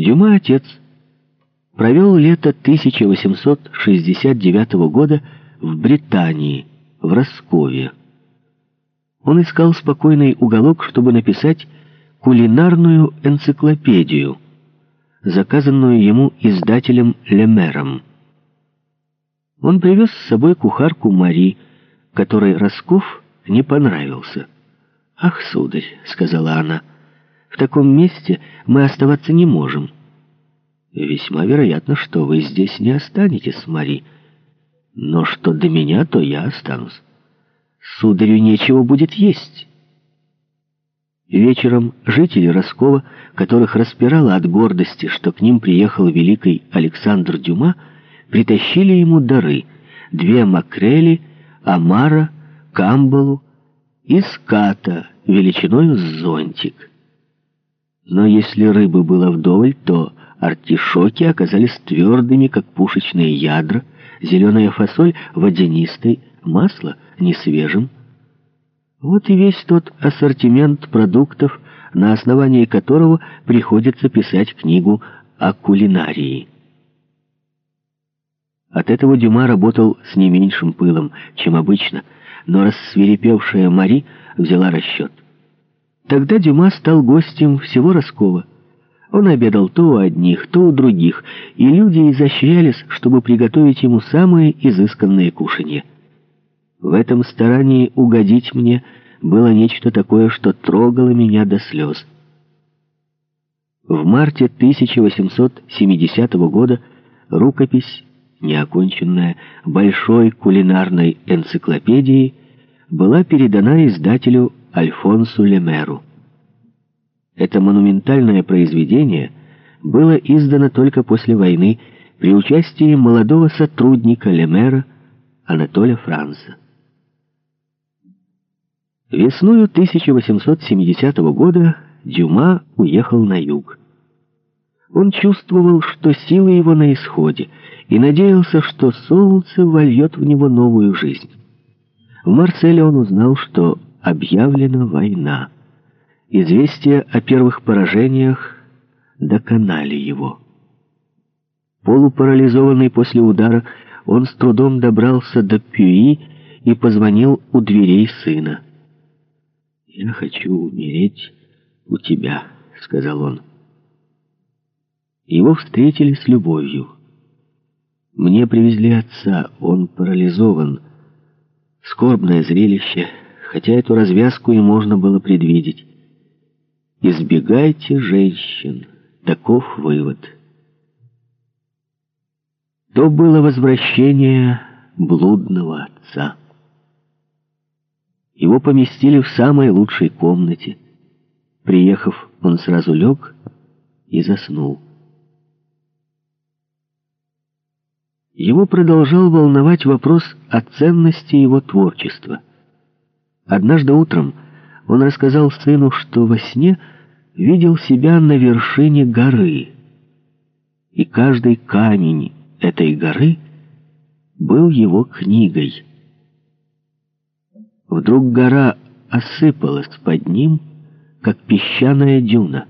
Дюма отец провел лето 1869 года в Британии, в Роскове. Он искал спокойный уголок, чтобы написать кулинарную энциклопедию, заказанную ему издателем Лемером. Он привез с собой кухарку Мари, которой Росков не понравился. «Ах, сударь», — сказала она, — «в таком месте мы оставаться не можем». «Весьма вероятно, что вы здесь не останетесь, Мари. Но что до меня, то я останусь. Сударю нечего будет есть». Вечером жители Роскова, которых распирало от гордости, что к ним приехал великий Александр Дюма, притащили ему дары — две макрели, омара, камбалу и ската величиною с зонтик. Но если рыбы было вдоволь, то артишоки оказались твердыми, как пушечные ядра, зеленая фасоль водянистой, масло несвежим. Вот и весь тот ассортимент продуктов, на основании которого приходится писать книгу о кулинарии. От этого Дюма работал с не меньшим пылом, чем обычно, но рассверепевшая Мари взяла расчет. Тогда Дюма стал гостем всего Роскова. Он обедал то у одних, то у других, и люди изощрялись, чтобы приготовить ему самые изысканные кушанья. В этом старании угодить мне было нечто такое, что трогало меня до слез. В марте 1870 года рукопись неоконченная большой кулинарной энциклопедии, была передана издателю Альфонсу Лемеру. Это монументальное произведение было издано только после войны при участии молодого сотрудника Лемера Анатоля Франца. Весною 1870 года Дюма уехал на юг. Он чувствовал, что силы его на исходе, и надеялся, что солнце вольет в него новую жизнь. В Марселе он узнал, что объявлена война. Известия о первых поражениях доконали его. Полупарализованный после удара, он с трудом добрался до Пюи и позвонил у дверей сына. «Я хочу умереть у тебя», — сказал он. Его встретили с любовью. Мне привезли отца, он парализован. Скорбное зрелище, хотя эту развязку и можно было предвидеть. Избегайте женщин. Таков вывод. То было возвращение блудного отца. Его поместили в самой лучшей комнате. Приехав, он сразу лег и заснул. Его продолжал волновать вопрос о ценности его творчества. Однажды утром он рассказал сыну, что во сне видел себя на вершине горы, и каждый камень этой горы был его книгой. Вдруг гора осыпалась под ним, как песчаная дюна.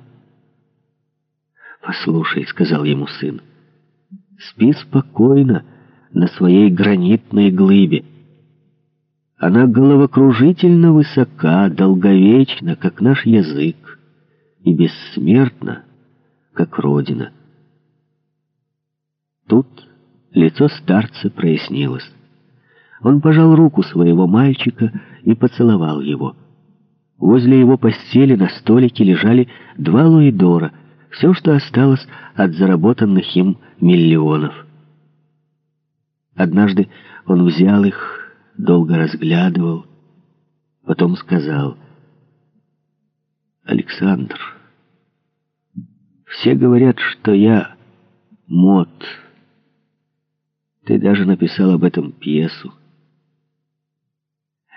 «Послушай», — сказал ему сын, — Спи спокойно на своей гранитной глыбе. Она головокружительно высока, долговечна, как наш язык, и бессмертна, как Родина. Тут лицо старца прояснилось. Он пожал руку своего мальчика и поцеловал его. Возле его постели на столике лежали два луидора, все, что осталось от заработанных им миллионов. Однажды он взял их, долго разглядывал, потом сказал, «Александр, все говорят, что я мод. Ты даже написал об этом пьесу.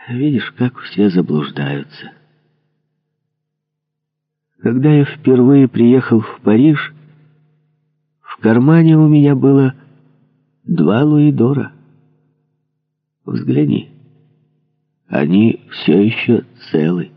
Видишь, как все заблуждаются». Когда я впервые приехал в Париж, в кармане у меня было два луидора. Взгляни, они все еще целы.